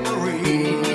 memory.